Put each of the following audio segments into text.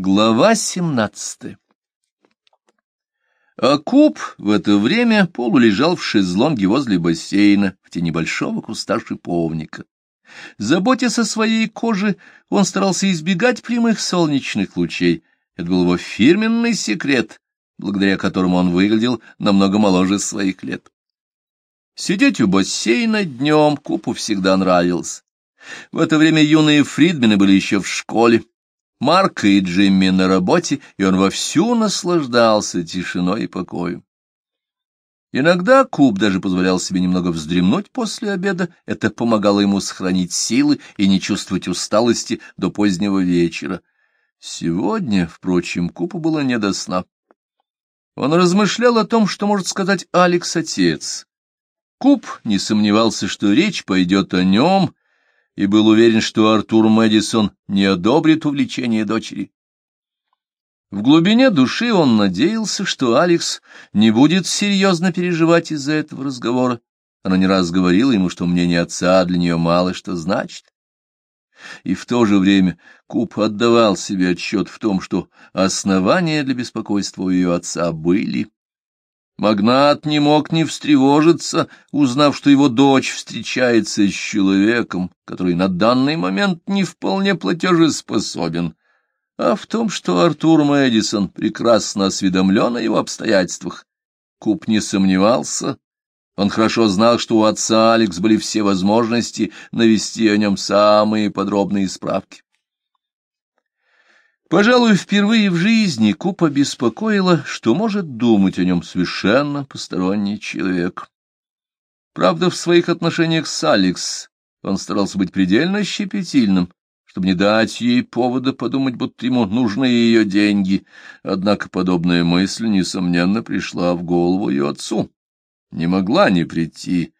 Глава семнадцатая А Куб в это время полулежал в шезлонге возле бассейна в тени большого куста шиповника. Заботясь о своей коже, он старался избегать прямых солнечных лучей. Это был его фирменный секрет, благодаря которому он выглядел намного моложе своих лет. Сидеть у бассейна днем Купу всегда нравилось. В это время юные фридмены были еще в школе. Марк и Джимми на работе, и он вовсю наслаждался тишиной и покоем. Иногда Куб даже позволял себе немного вздремнуть после обеда, это помогало ему сохранить силы и не чувствовать усталости до позднего вечера. Сегодня, впрочем, Купу было не до сна. Он размышлял о том, что может сказать Алекс отец. Куб не сомневался, что речь пойдет о нем, и был уверен, что Артур Мэдисон не одобрит увлечение дочери. В глубине души он надеялся, что Алекс не будет серьезно переживать из-за этого разговора. Она не раз говорила ему, что мнение отца для нее мало что значит. И в то же время Куб отдавал себе отчет в том, что основания для беспокойства у ее отца были. Магнат не мог не встревожиться, узнав, что его дочь встречается с человеком, который на данный момент не вполне платежеспособен, а в том, что Артур Мэдисон прекрасно осведомлен о его обстоятельствах. Куб не сомневался. Он хорошо знал, что у отца Алекс были все возможности навести о нем самые подробные справки. Пожалуй, впервые в жизни Куб обеспокоило, что может думать о нем совершенно посторонний человек. Правда, в своих отношениях с Алекс он старался быть предельно щепетильным, чтобы не дать ей повода подумать, будто ему нужны ее деньги. Однако подобная мысль, несомненно, пришла в голову ее отцу. Не могла не прийти.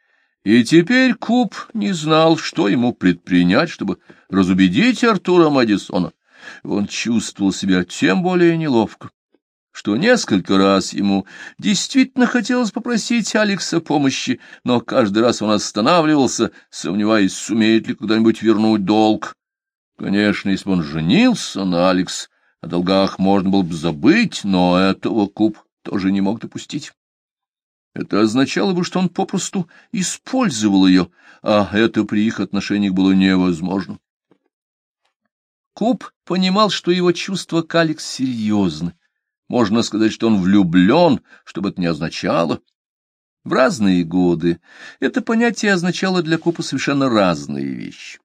И теперь Куб не знал, что ему предпринять, чтобы разубедить Артура Мадисона. Он чувствовал себя тем более неловко, что несколько раз ему действительно хотелось попросить Алекса помощи, но каждый раз он останавливался, сомневаясь, сумеет ли когда-нибудь вернуть долг. Конечно, если бы он женился на Алекс, о долгах можно было бы забыть, но этого Куб тоже не мог допустить. Это означало бы, что он попросту использовал ее, а это при их отношениях было невозможно. Куб понимал, что его чувства к Алекс серьезны. Можно сказать, что он влюблен, что бы это ни означало. В разные годы это понятие означало для Купа совершенно разные вещи.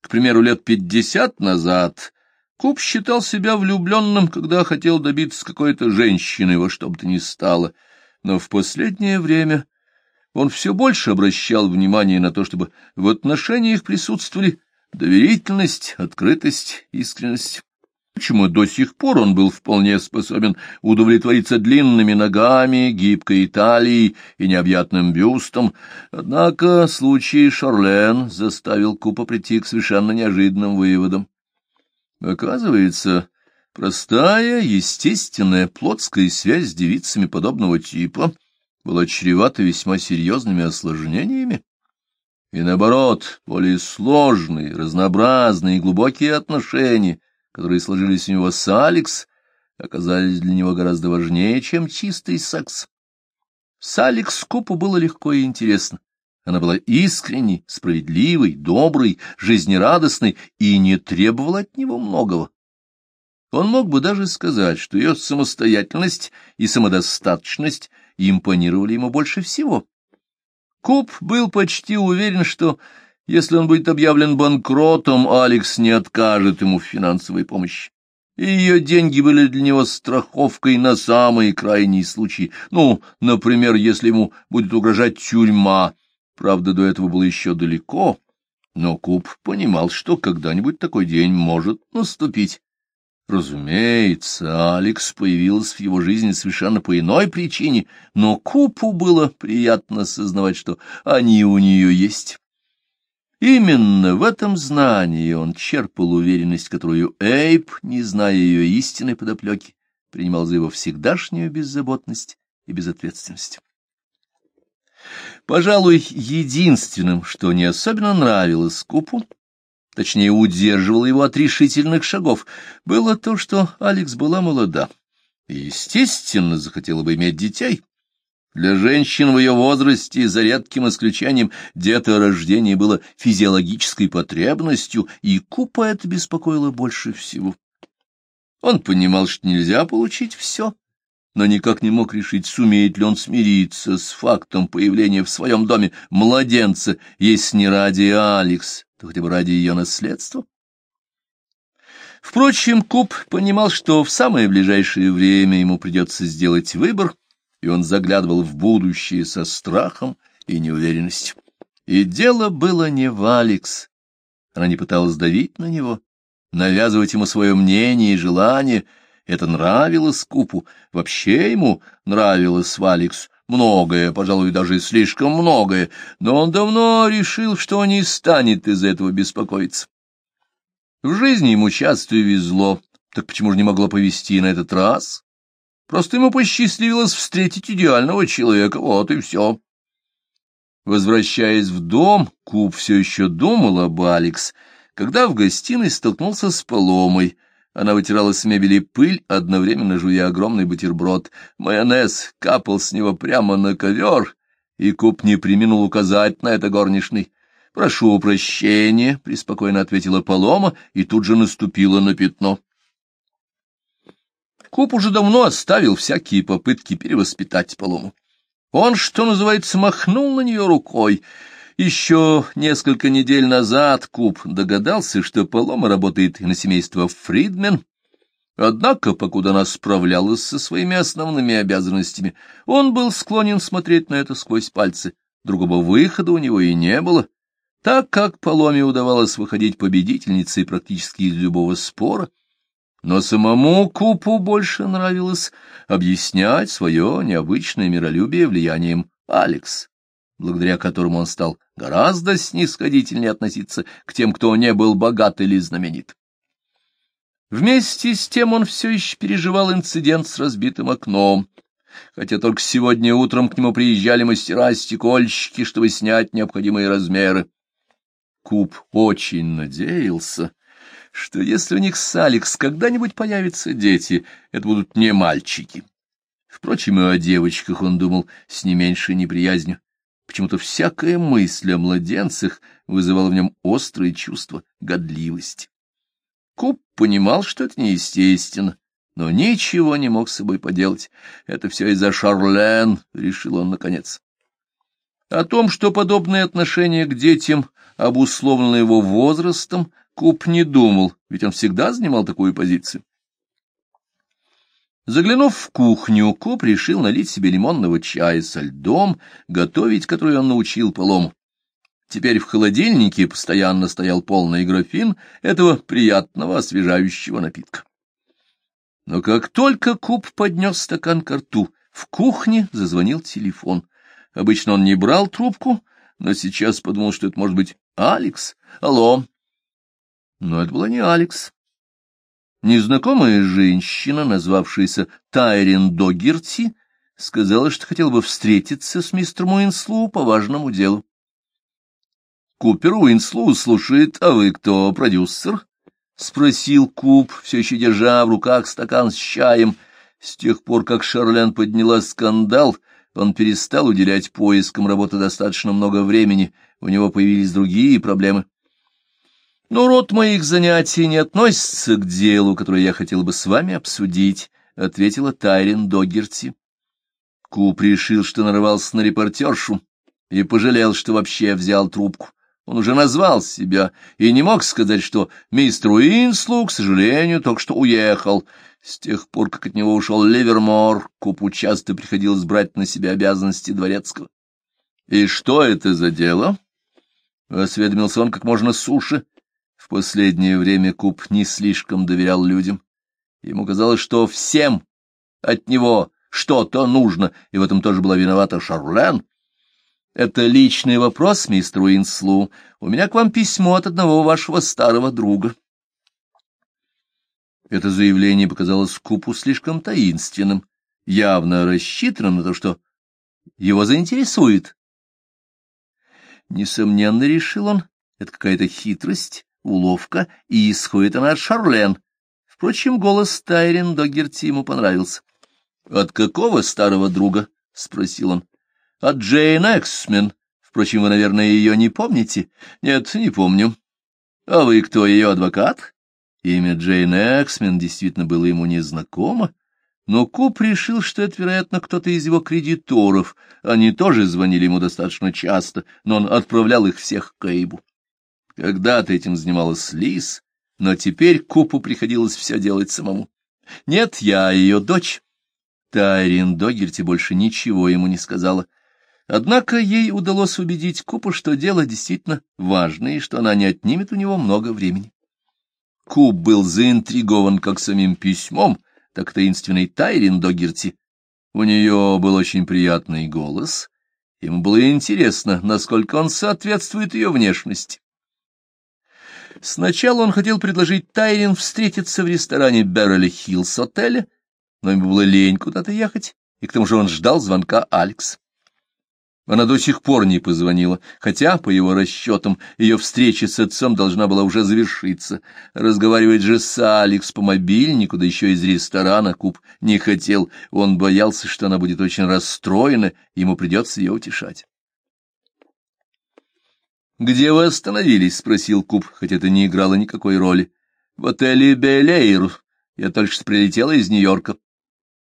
К примеру, лет пятьдесят назад Куб считал себя влюбленным, когда хотел добиться какой-то женщины во что бы то ни стало, но в последнее время он все больше обращал внимание на то, чтобы в отношениях присутствовали доверительность, открытость, искренность. Почему до сих пор он был вполне способен удовлетвориться длинными ногами, гибкой талией и необъятным бюстом, однако случай Шарлен заставил Купа прийти к совершенно неожиданным выводам. Оказывается, простая, естественная плотская связь с девицами подобного типа была чревата весьма серьезными осложнениями и, наоборот, более сложные, разнообразные и глубокие отношения, которые сложились у него с Алекс, оказались для него гораздо важнее, чем чистый секс. С Алекс Купу было легко и интересно. Она была искренней, справедливой, доброй, жизнерадостной и не требовала от него многого. Он мог бы даже сказать, что ее самостоятельность и самодостаточность импонировали ему больше всего. Куб был почти уверен, что если он будет объявлен банкротом, Алекс не откажет ему в финансовой помощи. Ее деньги были для него страховкой на самые крайние случаи. Ну, например, если ему будет угрожать тюрьма. Правда, до этого было еще далеко, но Куб понимал, что когда-нибудь такой день может наступить. Разумеется, Алекс появилась в его жизни совершенно по иной причине, но Купу было приятно осознавать, что они у нее есть. Именно в этом знании он черпал уверенность, которую Эйп, не зная ее истинной подоплеки, принимал за его всегдашнюю беззаботность и безответственность. Пожалуй, единственным, что не особенно нравилось Купу, точнее, удерживало его от решительных шагов, было то, что Алекс была молода и, естественно, захотела бы иметь детей. Для женщин в ее возрасте, за редким исключением, деторождение было физиологической потребностью, и Купа это беспокоило больше всего. Он понимал, что нельзя получить все, но никак не мог решить, сумеет ли он смириться с фактом появления в своем доме младенца, если не ради Алекс, то хотя бы ради ее наследства. Впрочем, Куб понимал, что в самое ближайшее время ему придется сделать выбор, и он заглядывал в будущее со страхом и неуверенностью. И дело было не в Алекс. Она не пыталась давить на него, навязывать ему свое мнение и желание. Это нравилось Купу, вообще ему нравилось в Алекс многое, пожалуй, даже слишком многое, но он давно решил, что не станет из-за этого беспокоиться. В жизни ему часто везло, так почему же не могло повезти на этот раз? Просто ему посчастливилось встретить идеального человека, вот и все. Возвращаясь в дом, Куб все еще думал об Алекс, когда в гостиной столкнулся с Поломой. Она вытирала с мебели пыль, одновременно жуя огромный бутерброд. Майонез капал с него прямо на ковер, и Куб не приминул указать на это горничный. «Прошу прощения», — преспокойно ответила Полома и тут же наступила на пятно. Куб уже давно оставил всякие попытки перевоспитать Полому. Он, что называется, махнул на нее рукой. Еще несколько недель назад Куб догадался, что Полома работает на семейство Фридмен, Однако, покуда она справлялась со своими основными обязанностями, он был склонен смотреть на это сквозь пальцы. Другого выхода у него и не было, так как Поломе удавалось выходить победительницей практически из любого спора, но самому Купу больше нравилось объяснять свое необычное миролюбие влиянием Алекс, благодаря которому он стал гораздо снисходительнее относиться к тем, кто не был богат или знаменит. Вместе с тем он все еще переживал инцидент с разбитым окном, хотя только сегодня утром к нему приезжали мастера-стекольщики, чтобы снять необходимые размеры. Куб очень надеялся, что если у них с Алекс когда-нибудь появятся дети, это будут не мальчики. Впрочем, и о девочках он думал с не меньшей неприязнью. Почему-то всякая мысль о младенцах вызывала в нем острые чувства годливости. Куб понимал, что это неестественно, но ничего не мог с собой поделать. Это все из-за Шарлен, — решил он наконец. О том, что подобное отношение к детям обусловлено его возрастом, Куб не думал, ведь он всегда занимал такую позицию. Заглянув в кухню, Куб решил налить себе лимонного чая со льдом, готовить который он научил Полому. Теперь в холодильнике постоянно стоял полный графин этого приятного освежающего напитка. Но как только Куб поднес стакан ко рту, в кухне зазвонил телефон. Обычно он не брал трубку, но сейчас подумал, что это может быть Алекс. Алло. Но это была не Алекс. Незнакомая женщина, назвавшаяся Тайрин Догерти, сказала, что хотела бы встретиться с мистером Уинслоу по важному делу. Купер Уинслоу слушает, а вы кто, продюсер? — спросил Куп, все еще держа в руках стакан с чаем. С тех пор, как Шарлен подняла скандал, он перестал уделять поискам работы достаточно много времени, у него появились другие проблемы. Но род моих занятий не относится к делу, которое я хотел бы с вами обсудить, — ответила Тайрин Догерти. Куп решил, что нарывался на репортершу, и пожалел, что вообще взял трубку. Он уже назвал себя и не мог сказать, что мистер Уинслу, к сожалению, только что уехал. С тех пор, как от него ушел Ливермор, Купу часто приходилось брать на себя обязанности дворецкого. — И что это за дело? — осведомился он как можно суше. Последнее время Куп не слишком доверял людям. Ему казалось, что всем от него что-то нужно, и в этом тоже была виновата Шарлен. — Это личный вопрос, мистер Уинслу. У меня к вам письмо от одного вашего старого друга. Это заявление показалось Купу слишком таинственным, явно рассчитанным на то, что его заинтересует. Несомненно, решил он, это какая-то хитрость, уловка, и исходит она от Шарлен. Впрочем, голос Тайрин Догерти ему понравился. — От какого старого друга? — спросил он. — От Джейн Эксмен. Впрочем, вы, наверное, ее не помните? — Нет, не помню. — А вы кто, ее адвокат? Имя Джейн Эксмен действительно было ему незнакомо, но Куп решил, что это, вероятно, кто-то из его кредиторов. Они тоже звонили ему достаточно часто, но он отправлял их всех к Эйбу. Когда-то этим занималась Лиз, но теперь Купу приходилось все делать самому. «Нет, я ее дочь». Тайрин Догерти больше ничего ему не сказала. Однако ей удалось убедить Купу, что дело действительно важное и что она не отнимет у него много времени. Куп был заинтригован как самим письмом, так и таинственной Тайрин Догерти. У нее был очень приятный голос. Ему было интересно, насколько он соответствует ее внешности. Сначала он хотел предложить Тайрин встретиться в ресторане Беверли-Хиллс отеля, но ему было лень куда-то ехать, и к тому же он ждал звонка Алекс. Она до сих пор не позвонила, хотя, по его расчетам, ее встреча с отцом должна была уже завершиться. Разговаривать же с Алекс по мобильнику, да еще из ресторана, Куб не хотел. Он боялся, что она будет очень расстроена, ему придется ее утешать. «Где вы остановились?» — спросил Куб, хотя это не играло никакой роли. «В отеле Белейр. Я только что прилетела из Нью-Йорка».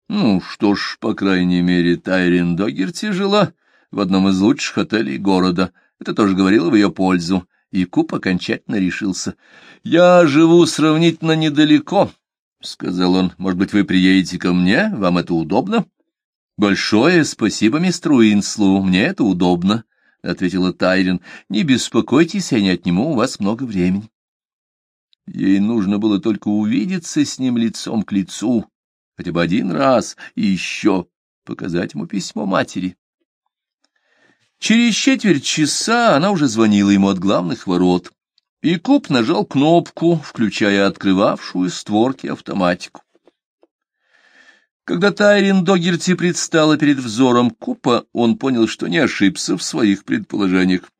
«Ну что ж, по крайней мере, Тайрин Догерти жила...» в одном из лучших отелей города. Это тоже говорило в ее пользу, и Куб окончательно решился. — Я живу сравнительно недалеко, — сказал он. — Может быть, вы приедете ко мне? Вам это удобно? — Большое спасибо мистеру Уинслу, мне это удобно, — ответила Тайрин. — Не беспокойтесь, я не отниму у вас много времени. Ей нужно было только увидеться с ним лицом к лицу, хотя бы один раз, и еще показать ему письмо матери. Через четверть часа она уже звонила ему от главных ворот, и Куб нажал кнопку, включая открывавшую створки автоматику. Когда Тайрин Догерти предстала перед взором Купа, он понял, что не ошибся в своих предположениях.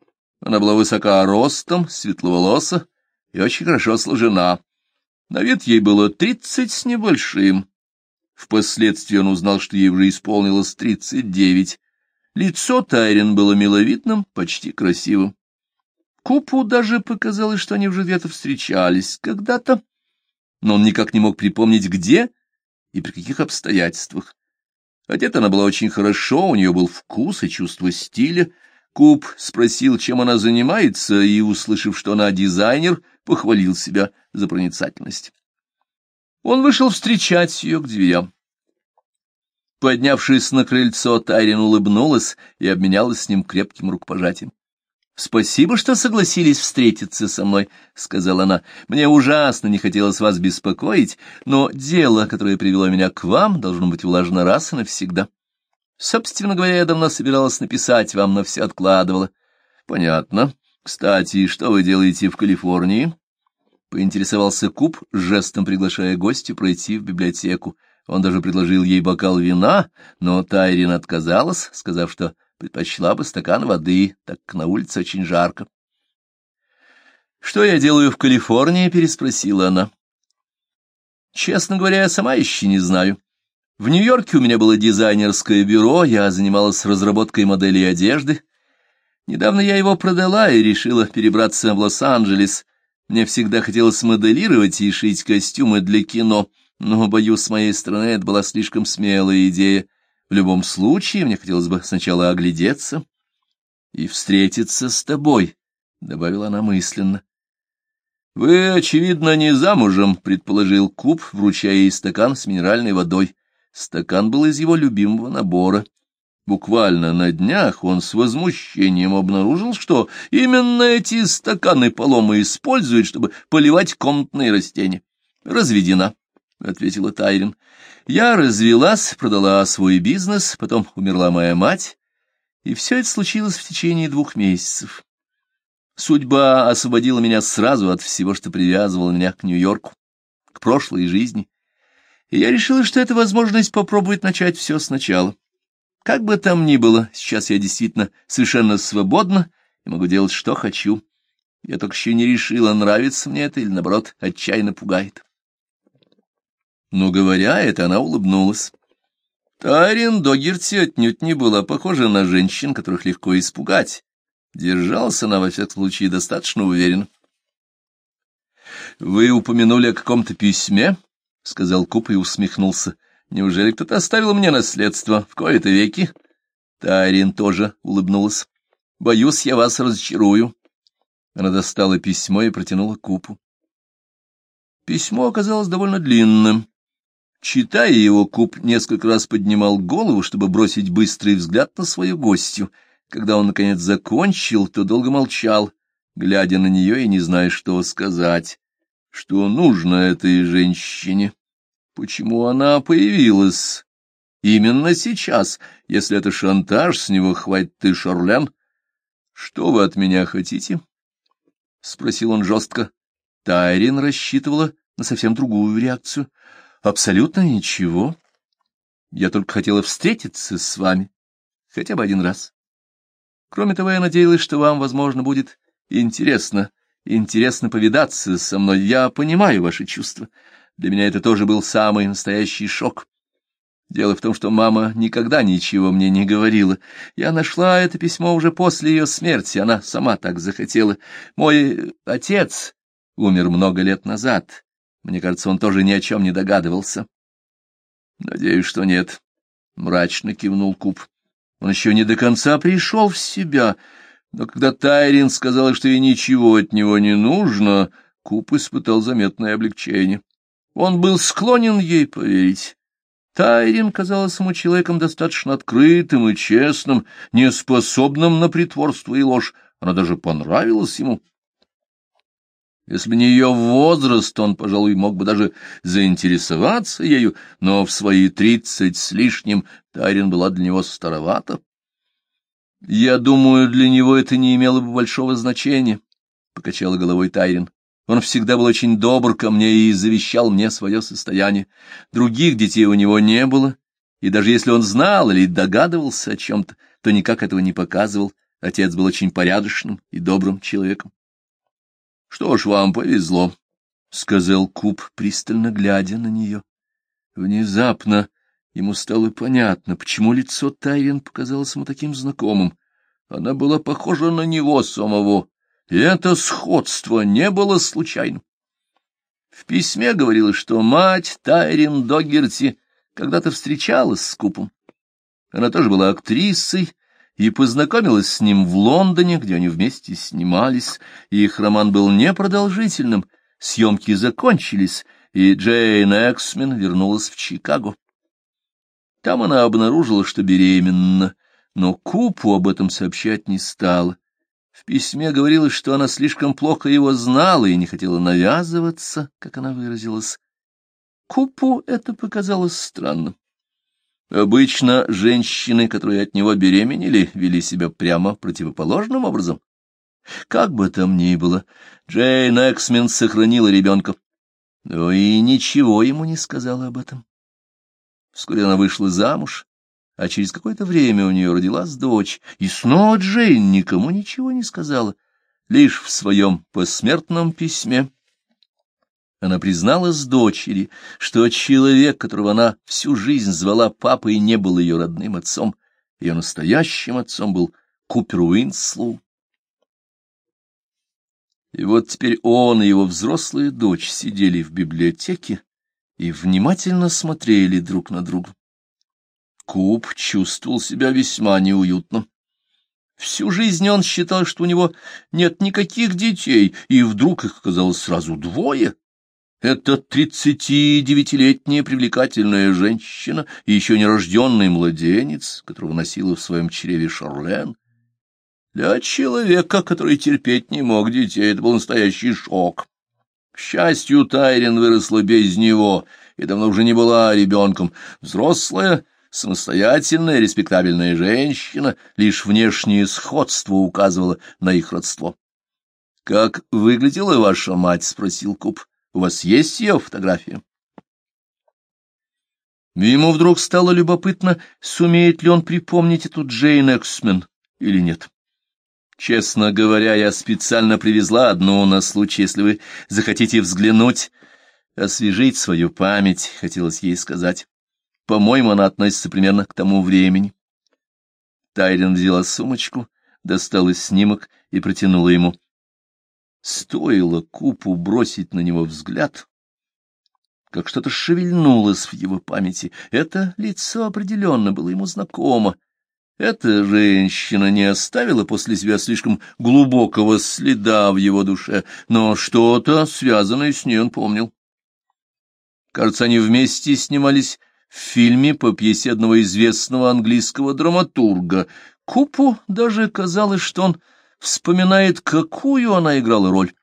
Она была высока ростом, светловолоса и очень хорошо сложена. На вид ей было тридцать с небольшим. Впоследствии он узнал, что ей уже исполнилось тридцать девять. Лицо Тайрин было миловидным, почти красивым. Купу даже показалось, что они уже где-то встречались когда-то, но он никак не мог припомнить, где и при каких обстоятельствах. Одета она была очень хорошо, у нее был вкус и чувство стиля. Куп спросил, чем она занимается, и, услышав, что она дизайнер, похвалил себя за проницательность. Он вышел встречать ее к дверям. Поднявшись на крыльцо, Тайрин улыбнулась и обменялась с ним крепким рукопожатием. — Спасибо, что согласились встретиться со мной, — сказала она. — Мне ужасно не хотелось вас беспокоить, но дело, которое привело меня к вам, должно быть улажено раз и навсегда. Собственно говоря, я давно собиралась написать вам, но все откладывала. — Понятно. Кстати, что вы делаете в Калифорнии? — поинтересовался Куб, жестом приглашая гостю пройти в библиотеку. Он даже предложил ей бокал вина, но Тайрин отказалась, сказав, что предпочла бы стакан воды, так как на улице очень жарко. «Что я делаю в Калифорнии?» — переспросила она. «Честно говоря, я сама еще не знаю. В Нью-Йорке у меня было дизайнерское бюро, я занималась разработкой моделей одежды. Недавно я его продала и решила перебраться в Лос-Анджелес. Мне всегда хотелось моделировать и шить костюмы для кино» Но, боюсь, с моей стороны это была слишком смелая идея. В любом случае, мне хотелось бы сначала оглядеться и встретиться с тобой, — добавила она мысленно. — Вы, очевидно, не замужем, — предположил Куб, вручая ей стакан с минеральной водой. Стакан был из его любимого набора. Буквально на днях он с возмущением обнаружил, что именно эти стаканы полома используют, чтобы поливать комнатные растения. Разведена. — ответила Тайрин. «Я развелась, продала свой бизнес, потом умерла моя мать, и все это случилось в течение двух месяцев. Судьба освободила меня сразу от всего, что привязывало меня к Нью-Йорку, к прошлой жизни, и я решила, что это возможность попробовать начать все сначала. Как бы там ни было, сейчас я действительно совершенно свободна и могу делать, что хочу». Я только еще не решила, нравится мне это или, наоборот, отчаянно пугает. Но, говоря это, она улыбнулась. Тарин Догерти отнюдь не была похожа на женщин, которых легко испугать. Держался она, во всяком случае, достаточно уверенно. — Вы упомянули о каком-то письме? — сказал Куп и усмехнулся. — Неужели кто-то оставил мне наследство в кои-то веки? Тарин тоже улыбнулась. — Боюсь, я вас разочарую. Она достала письмо и протянула Купу. Письмо оказалось довольно длинным. Читая его, Куп несколько раз поднимал голову, чтобы бросить быстрый взгляд на свою гостью. Когда он, наконец, закончил, то долго молчал, глядя на нее и не зная, что сказать. Что нужно этой женщине? Почему она появилась? Именно сейчас, если это шантаж, с него хватит ты, Шарлен. Что вы от меня хотите? — спросил он жестко. Тайрин рассчитывала на совсем другую реакцию. Абсолютно ничего. Я только хотела встретиться с вами хотя бы один раз. Кроме того, я надеялась, что вам, возможно, будет интересно, интересно повидаться со мной. Я понимаю ваши чувства. Для меня это тоже был самый настоящий шок. Дело в том, что мама никогда ничего мне не говорила. Я нашла это письмо уже после ее смерти, она сама так захотела. Мой отец умер много лет назад. Мне кажется, он тоже ни о чем не догадывался. — Надеюсь, что нет, — мрачно кивнул Куб. Он еще не до конца пришел в себя, но когда Тайрин сказала, что ей ничего от него не нужно, Куб испытал заметное облегчение. Он был склонен ей поверить. Тайрин казалась ему человеком достаточно открытым и честным, неспособным на притворство и ложь. Она даже понравилась ему. Если бы не ее возраст, он, пожалуй, мог бы даже заинтересоваться ею, но в свои тридцать с лишним Тайрин была для него старовата. «Я думаю, для него это не имело бы большого значения», — покачала головой Тайрин. «Он всегда был очень добр ко мне и завещал мне свое состояние. Других детей у него не было, и даже если он знал или догадывался о чем-то, то никак этого не показывал. Отец был очень порядочным и добрым человеком. — Что ж, вам повезло, — сказал Куб, пристально глядя на нее. Внезапно ему стало понятно, почему лицо Тайрин показалось ему таким знакомым. Она была похожа на него самого, и это сходство не было случайным. В письме говорилось, что мать Тайрин Догерти когда-то встречалась с Купом. Она тоже была актрисой и познакомилась с ним в Лондоне, где они вместе снимались. Их роман был непродолжительным, съемки закончились, и Джейн Эксмен вернулась в Чикаго. Там она обнаружила, что беременна, но Купу об этом сообщать не стала. В письме говорилось, что она слишком плохо его знала и не хотела навязываться, как она выразилась. Купу это показалось странным. Обычно женщины, которые от него беременели, вели себя прямо противоположным образом. Как бы там ни было, Джейн Эксмен сохранила ребенка, но и ничего ему не сказала об этом. Вскоре она вышла замуж, а через какое-то время у нее родилась дочь, и снова Джейн никому ничего не сказала, лишь в своем посмертном письме она призналась дочери, что человек, которого она всю жизнь звала папой, не был ее родным отцом. Ее настоящим отцом был Купер Уинслоу. И вот теперь он и его взрослая дочь сидели в библиотеке и внимательно смотрели друг на друга. Куп чувствовал себя весьма неуютно. Всю жизнь он считал, что у него нет никаких детей, и вдруг их оказалось сразу двое. Это тридцатидевятилетняя привлекательная женщина и еще нерожденный младенец, которого носила в своем чреве Шарлен. Для человека, который терпеть не мог детей, это был настоящий шок. К счастью, Тайрин выросла без него и давно уже не была ребенком. Взрослая, самостоятельная, респектабельная женщина, лишь внешнее сходство указывало на их родство. — Как выглядела ваша мать? — спросил Куб. У вас есть ее фотография? Ему вдруг стало любопытно, сумеет ли он припомнить эту Джейн Эксмен или нет. Честно говоря, я специально привезла одну на случай, если вы захотите взглянуть, освежить свою память, хотелось ей сказать. По-моему, она относится примерно к тому времени. Тайрин взяла сумочку, достала снимок и протянула ему. Стоило Купу бросить на него взгляд, как что-то шевельнулось в его памяти. Это лицо определенно было ему знакомо. Эта женщина не оставила после себя слишком глубокого следа в его душе, но что-то, связанное с ней, он помнил. Кажется, они вместе снимались в фильме по пьесе одного известного английского драматурга. Купу даже казалось, что он вспоминает, какую она играла роль.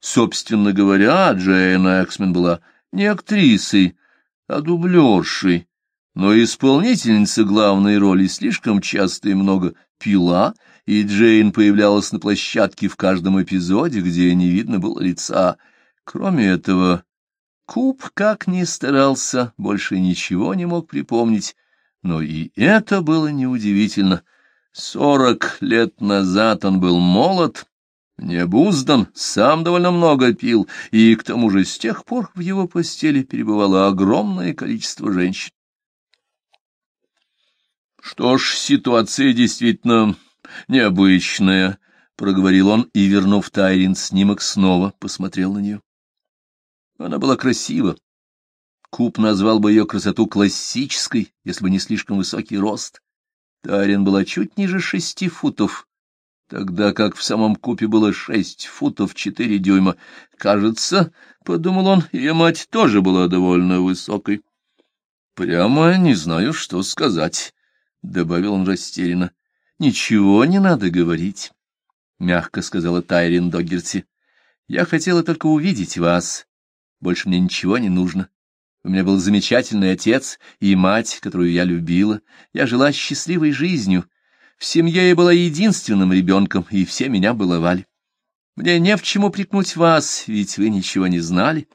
Собственно говоря, Джейн Эксмен была не актрисой, а дублершей, но исполнительница главной роли слишком часто и много пила, и Джейн появлялась на площадке в каждом эпизоде, где не видно было лица. Кроме этого, Куб, как ни старался, больше ничего не мог припомнить, но и это было неудивительно. Сорок лет назад он был молод, необуздан, сам довольно много пил, и к тому же с тех пор в его постели перебывало огромное количество женщин. — Что ж, ситуация действительно необычная, — проговорил он и, вернув Тайрин снимок, снова посмотрел на нее. Она была красива. Куб назвал бы ее красоту классической, если бы не слишком высокий рост. Тарин была чуть ниже шести футов, тогда как в самом купе было шесть футов четыре дюйма. Кажется, — подумал он, — ее мать тоже была довольно высокой. — Прямо не знаю, что сказать, — добавил он растерянно. — Ничего не надо говорить, — мягко сказала Тайрин Доггерти. — Я хотела только увидеть вас больше мне ничего не нужно. У меня был замечательный отец и мать, которую я любила. Я жила счастливой жизнью. В семье я была единственным ребенком, и все меня баловали. Мне не в чему прикнуть вас, ведь вы ничего не знали.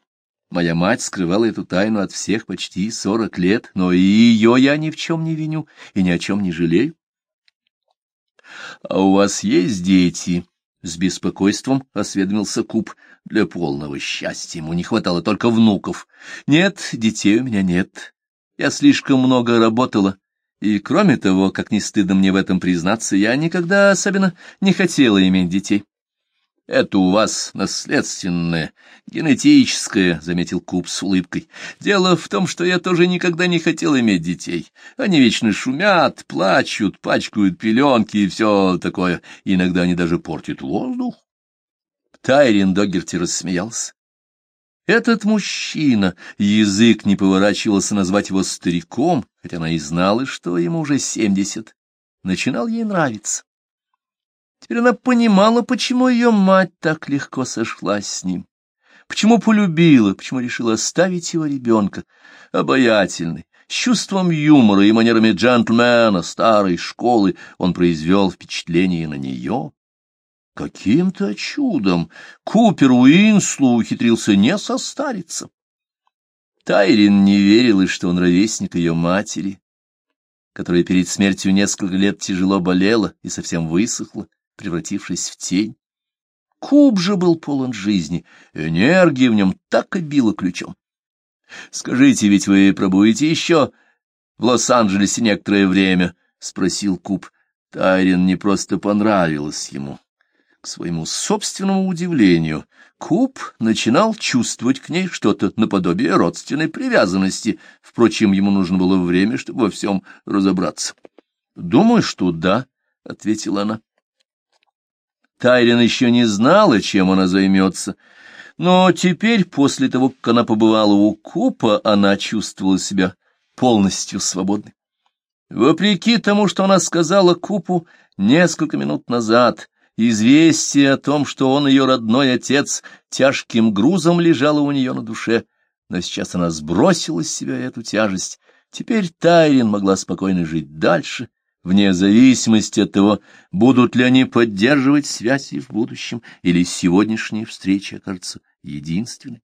Моя мать скрывала эту тайну от всех почти сорок лет, но и ее я ни в чем не виню и ни о чем не жалею. — А у вас есть дети? — с беспокойством осведомился Куб. Для полного счастья ему не хватало только внуков. Нет, детей у меня нет. Я слишком много работала. И, кроме того, как не стыдно мне в этом признаться, я никогда особенно не хотела иметь детей. — Это у вас наследственное, генетическое, — заметил Куб с улыбкой. — Дело в том, что я тоже никогда не хотел иметь детей. Они вечно шумят, плачут, пачкают пеленки и все такое. Иногда они даже портят воздух. Тайрин Догерти рассмеялся. Этот мужчина, язык не поворачивался назвать его стариком, хотя она и знала, что ему уже семьдесят, начинал ей нравиться. Теперь она понимала, почему ее мать так легко сошлась с ним, почему полюбила, почему решила оставить его ребенка, обаятельный, с чувством юмора и манерами джентльмена старой школы, он произвел впечатление на нее. Каким-то чудом Купер Уинслу ухитрился не состариться. Тайрин не верила, что он ровесник ее матери, которая перед смертью несколько лет тяжело болела и совсем высохла, превратившись в тень. Куб же был полон жизни, энергия в нем так и била ключом. — Скажите, ведь вы пробудете еще в Лос-Анджелесе некоторое время? — спросил Куб. Тайрин не просто понравилось ему. К своему собственному удивлению, Куб начинал чувствовать к ней что-то наподобие родственной привязанности. Впрочем, ему нужно было время, чтобы во всем разобраться. — Думаю, что да, — ответила она. Тайрин еще не знала, чем она займется, но теперь, после того, как она побывала у Купа, она чувствовала себя полностью свободной. Вопреки тому, что она сказала Купу несколько минут назад, Известие о том, что он ее родной отец, тяжким грузом лежало у нее на душе, но сейчас она сбросила с себя эту тяжесть. Теперь Тайрин могла спокойно жить дальше, вне зависимости от того, будут ли они поддерживать связи в будущем, или сегодняшняя встреча окажется единственной.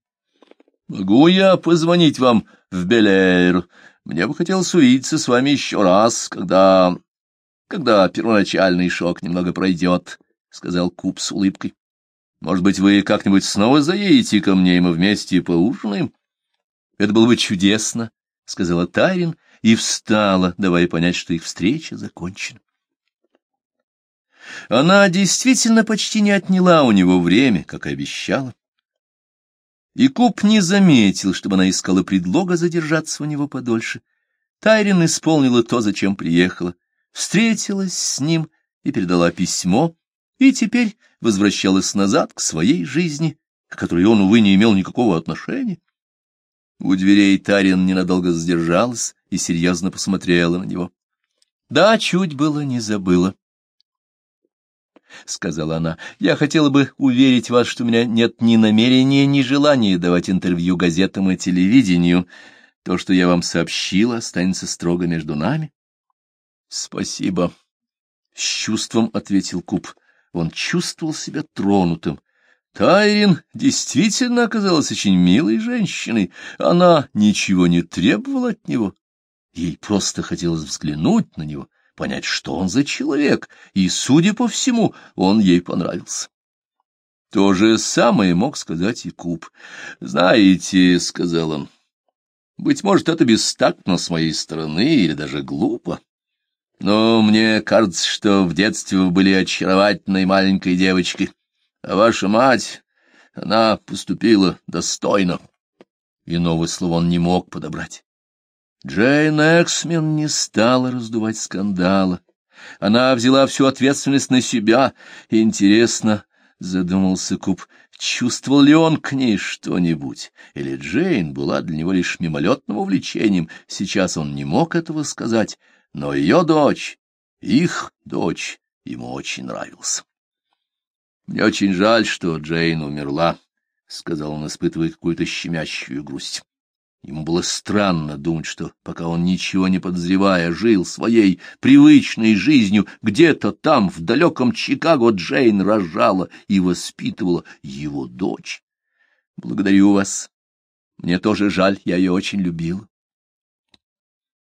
«Могу я позвонить вам в Белэйр? Мне бы хотелось увидеться с вами еще раз, когда...» когда первоначальный шок немного пройдет, — сказал Куб с улыбкой. — Может быть, вы как-нибудь снова заедете ко мне, и мы вместе поужинаем? — Это было бы чудесно, — сказала Тайрин и встала, давая понять, что их встреча закончена. Она действительно почти не отняла у него время, как и обещала. И Куб не заметил, чтобы она искала предлога задержаться у него подольше. Тайрин исполнила то, зачем приехала, встретилась с ним и передала письмо, и теперь возвращалась назад к своей жизни, к которой он, увы, не имел никакого отношения. У дверей Тарин ненадолго задержалась и серьезно посмотрела на него. Да, чуть было не забыла. — сказала она, — я хотела бы уверить вас, что у меня нет ни намерения, ни желания давать интервью газетам и телевидению. То, что я вам сообщила, останется строго между нами. — Спасибо. С чувством ответил Куб. Он чувствовал себя тронутым. Тайрин действительно оказалась очень милой женщиной. Она ничего не требовала от него. Ей просто хотелось взглянуть на него — понять, что он за человек, и, судя по всему, он ей понравился. То же самое мог сказать и Куб. «Знаете, — сказал он, — быть может, это бестактно с моей стороны или даже глупо, но мне кажется, что в детстве вы были очаровательной маленькой девочкой, а ваша мать, она поступила достойно». Иного слова он не мог подобрать. Джейн Эксмен не стала раздувать скандала. Она взяла всю ответственность на себя. Интересно, — задумался Куб, — чувствовал ли он к ней что-нибудь? Или Джейн была для него лишь мимолетным увлечением? Сейчас он не мог этого сказать, но ее дочь, их дочь, ему очень нравилась. — Мне очень жаль, что Джейн умерла, — сказал он, испытывая какую-то щемящую грусть. Ему было странно думать, что, пока он, ничего не подозревая, жил своей привычной жизнью, где-то там, в далеком Чикаго, Джейн рожала и воспитывала его дочь. Благодарю вас. Мне тоже жаль, я ее очень любила.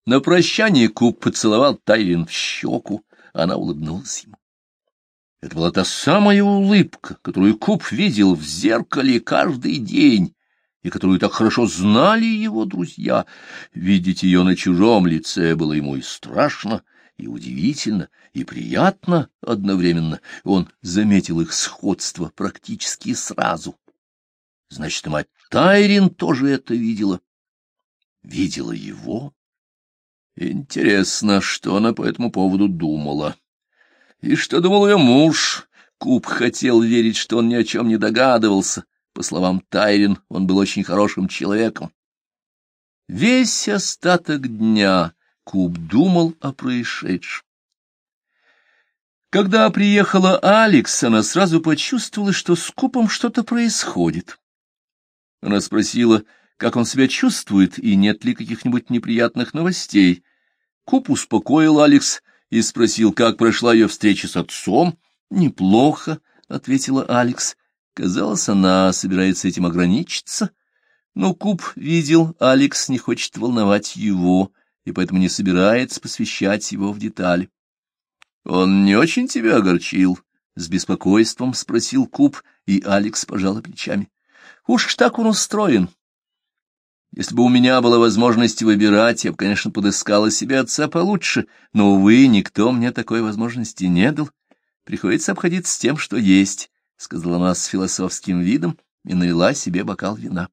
На прощание Куб поцеловал Тайвин в щеку, она улыбнулась ему. Это была та самая улыбка, которую Куб видел в зеркале каждый день, и которую так хорошо знали его друзья. Видеть ее на чужом лице было ему и страшно, и удивительно, и приятно одновременно. Он заметил их сходство практически сразу. Значит, мать Тайрин тоже это видела. Видела его. Интересно, что она по этому поводу думала. И что думал ее муж? Куб хотел верить, что он ни о чем не догадывался. По словам Тайрин, он был очень хорошим человеком. Весь остаток дня Куб думал о происшедшем. Когда приехала Алекс, она сразу почувствовала, что с Купом что-то происходит. Она спросила, как он себя чувствует и нет ли каких-нибудь неприятных новостей. Куп успокоил Алекс и спросил, как прошла ее встреча с отцом. «Неплохо», — ответила Алекс. Казалось, она собирается этим ограничиться, но Куб видел, Алекс не хочет волновать его, и поэтому не собирается посвящать его в детали. — Он не очень тебя огорчил? — с беспокойством спросил Куб, и Алекс пожал плечами. — Уж так он устроен. Если бы у меня была возможность выбирать, я бы, конечно, подыскала себе отца получше, но, увы, никто мне такой возможности не дал. Приходится обходиться тем, что есть. — сказала она с философским видом и налила себе бокал вина.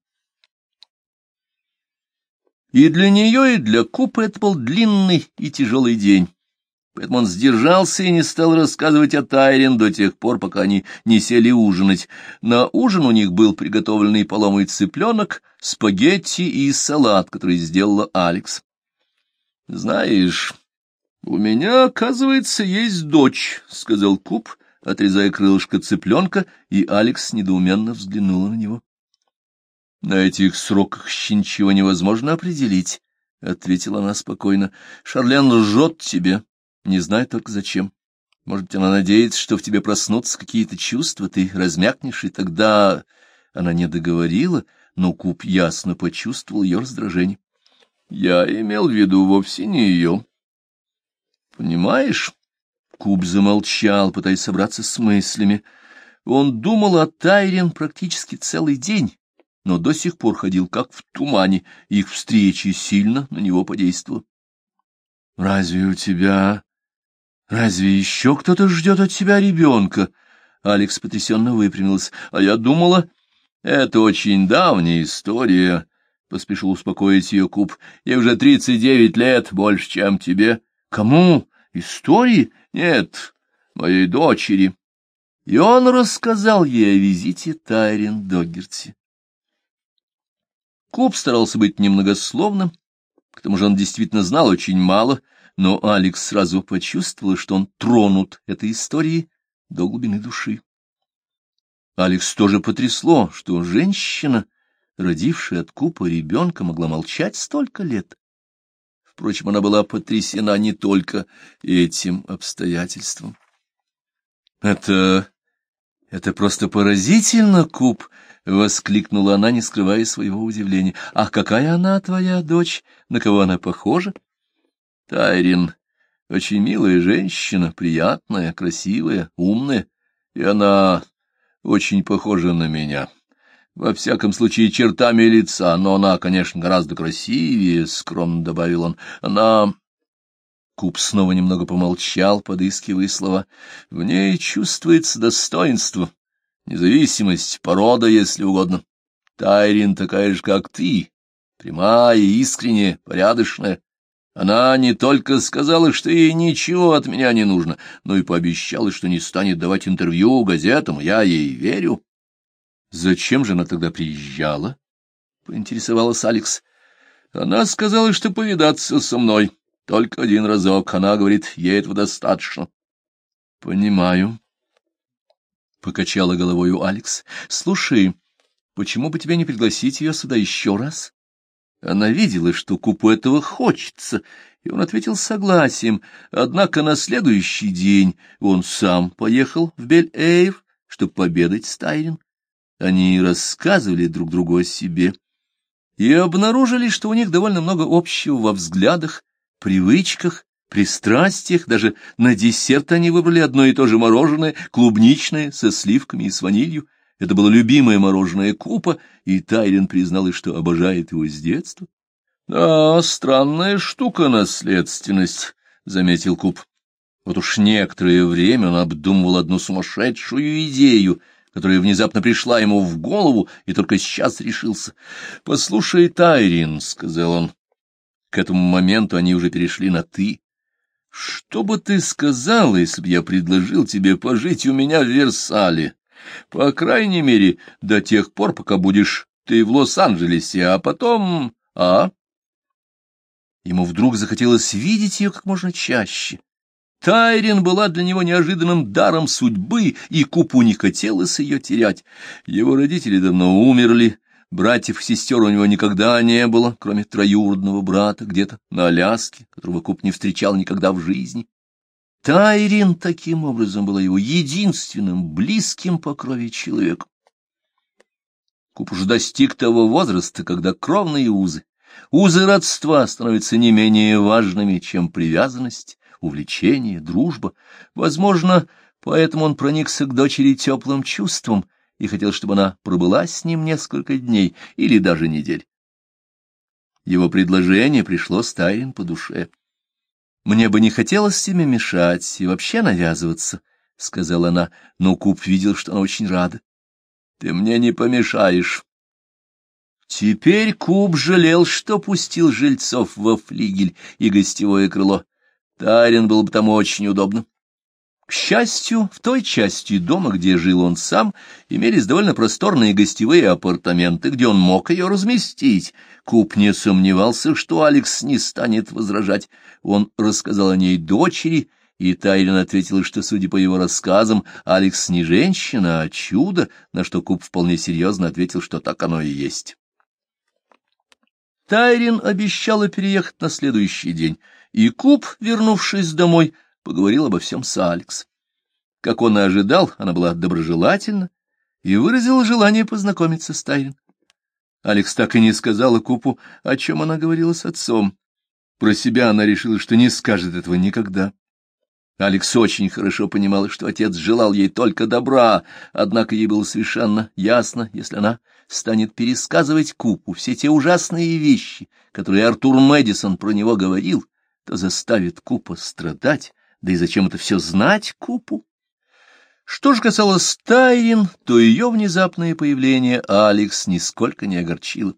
И для нее, и для Купа это был длинный и тяжелый день. Поэтому он сдержался и не стал рассказывать о Тайрен до тех пор, пока они не сели ужинать. На ужин у них был приготовленный поломый цыпленок, спагетти и салат, который сделала Алекс. — Знаешь, у меня, оказывается, есть дочь, — сказал Куп, отрезая крылышко цыпленка, и Алекс недоуменно взглянула на него. — На этих сроках еще ничего невозможно определить, — ответила она спокойно. — Шарлен лжет тебе, не знаю только зачем. Может быть, она надеется, что в тебе проснутся какие-то чувства, ты размякнешь, и тогда... Она не договорила, но Куб ясно почувствовал ее раздражение. — Я имел в виду вовсе не ее. — Понимаешь? Куб замолчал, пытаясь собраться с мыслями. Он думал о Тайрен практически целый день, но до сих пор ходил как в тумане, их встречи сильно на него подействовали. — Разве у тебя... Разве еще кто-то ждет от тебя ребенка? Алекс потрясенно выпрямился. — А я думала... — Это очень давняя история, — поспешил успокоить ее Куб. — Ей уже тридцать девять лет, больше, чем тебе. — Кому? Истории? Нет, моей дочери. И он рассказал ей о визите Тайрин Доггерти. Клуб старался быть немногословным, к тому же он действительно знал очень мало, но Алекс сразу почувствовал, что он тронут этой историей до глубины души. Алекс тоже потрясло, что женщина, родившая от Купа ребенка, могла молчать столько лет. Впрочем, она была потрясена не только этим обстоятельством. — Это... это просто поразительно, Куб! — воскликнула она, не скрывая своего удивления. — Ах, какая она, твоя дочь! На кого она похожа? — Тайрин, очень милая женщина, приятная, красивая, умная, и она очень похожа на меня. Во всяком случае, чертами лица, но она, конечно, гораздо красивее, — скромно добавил он. Она... Куб снова немного помолчал, подыскивая слова. В ней чувствуется достоинство, независимость, порода, если угодно. Тайрин такая же, как ты, прямая, искренняя, порядочная. Она не только сказала, что ей ничего от меня не нужно, но и пообещала, что не станет давать интервью газетам, я ей верю. — Зачем же она тогда приезжала? — поинтересовалась Алекс. — Она сказала, что повидаться со мной. Только один разок. Она говорит, ей этого достаточно. — Понимаю. — покачала головою Алекс. — Слушай, почему бы тебе не пригласить ее сюда еще раз? Она видела, что Купу этого хочется, и он ответил согласием. Однако на следующий день он сам поехал в Бель-Эйр, чтобы победать Стайрин. Они рассказывали друг другу о себе и обнаружили, что у них довольно много общего во взглядах, привычках, пристрастиях, даже на десерт они выбрали одно и то же мороженое, клубничное, со сливками и с ванилью. Это было любимое мороженое Купа, и Тайрин призналась, что обожает его с детства. — Да, странная штука наследственность, — заметил Куп. Вот уж некоторое время он обдумывал одну сумасшедшую идею, которая внезапно пришла ему в голову, и только сейчас решился. — Послушай, Тайрин, — сказал он. К этому моменту они уже перешли на «ты». — Что бы ты сказала, если бы я предложил тебе пожить у меня в Версале? По крайней мере, до тех пор, пока будешь ты в Лос-Анджелесе, а потом... А? Ему вдруг захотелось видеть ее как можно чаще. Тайрин была для него неожиданным даром судьбы, и Купу не хотелось ее терять. Его родители давно умерли, братьев и сестер у него никогда не было, кроме троюродного брата где-то на Аляске, которого Куп не встречал никогда в жизни. Тайрин таким образом была его единственным близким по крови человеком. Куп уже достиг того возраста, когда кровные узы, узы родства становятся не менее важными, чем привязанность, увлечение, дружба. Возможно, поэтому он проникся к дочери теплым чувством и хотел, чтобы она пробыла с ним несколько дней или даже недель. Его предложение пришло Стайрин по душе. Мне бы не хотелось себе мешать и вообще навязываться, — сказала она, но Куб видел, что она очень рада. — Ты мне не помешаешь. Теперь Куб жалел, что пустил жильцов во флигель и гостевое крыло. Тарин был бы там очень удобно. К счастью, в той части дома, где жил он сам, имелись довольно просторные гостевые апартаменты, где он мог ее разместить. Куб не сомневался, что Алекс не станет возражать. Он рассказал о ней дочери, и Тайрин ответил, что, судя по его рассказам, Алекс не женщина, а чудо, на что Куб вполне серьезно ответил, что так оно и есть. Тайрин обещала переехать на следующий день, и Куб, вернувшись домой, поговорил обо всем с Алекс. Как он и ожидал, она была доброжелательна и выразила желание познакомиться с Тайрин. Алекс так и не сказала Купу, о чем она говорила с отцом. Про себя она решила, что не скажет этого никогда. Алекс очень хорошо понимала, что отец желал ей только добра, однако ей было совершенно ясно, если она станет пересказывать Купу все те ужасные вещи, которые Артур Мэдисон про него говорил, то заставит Купа страдать, да и зачем это все знать Купу? Что же касалось Тайрин, то ее внезапное появление Алекс нисколько не огорчило.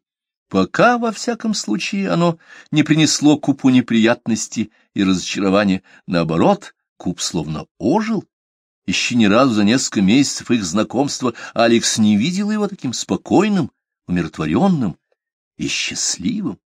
Пока, во всяком случае, оно не принесло Купу неприятности и разочарования. Наоборот, Куп словно ожил. Еще ни разу за несколько месяцев их знакомства Алекс не видел его таким спокойным, умиротворенным и счастливым.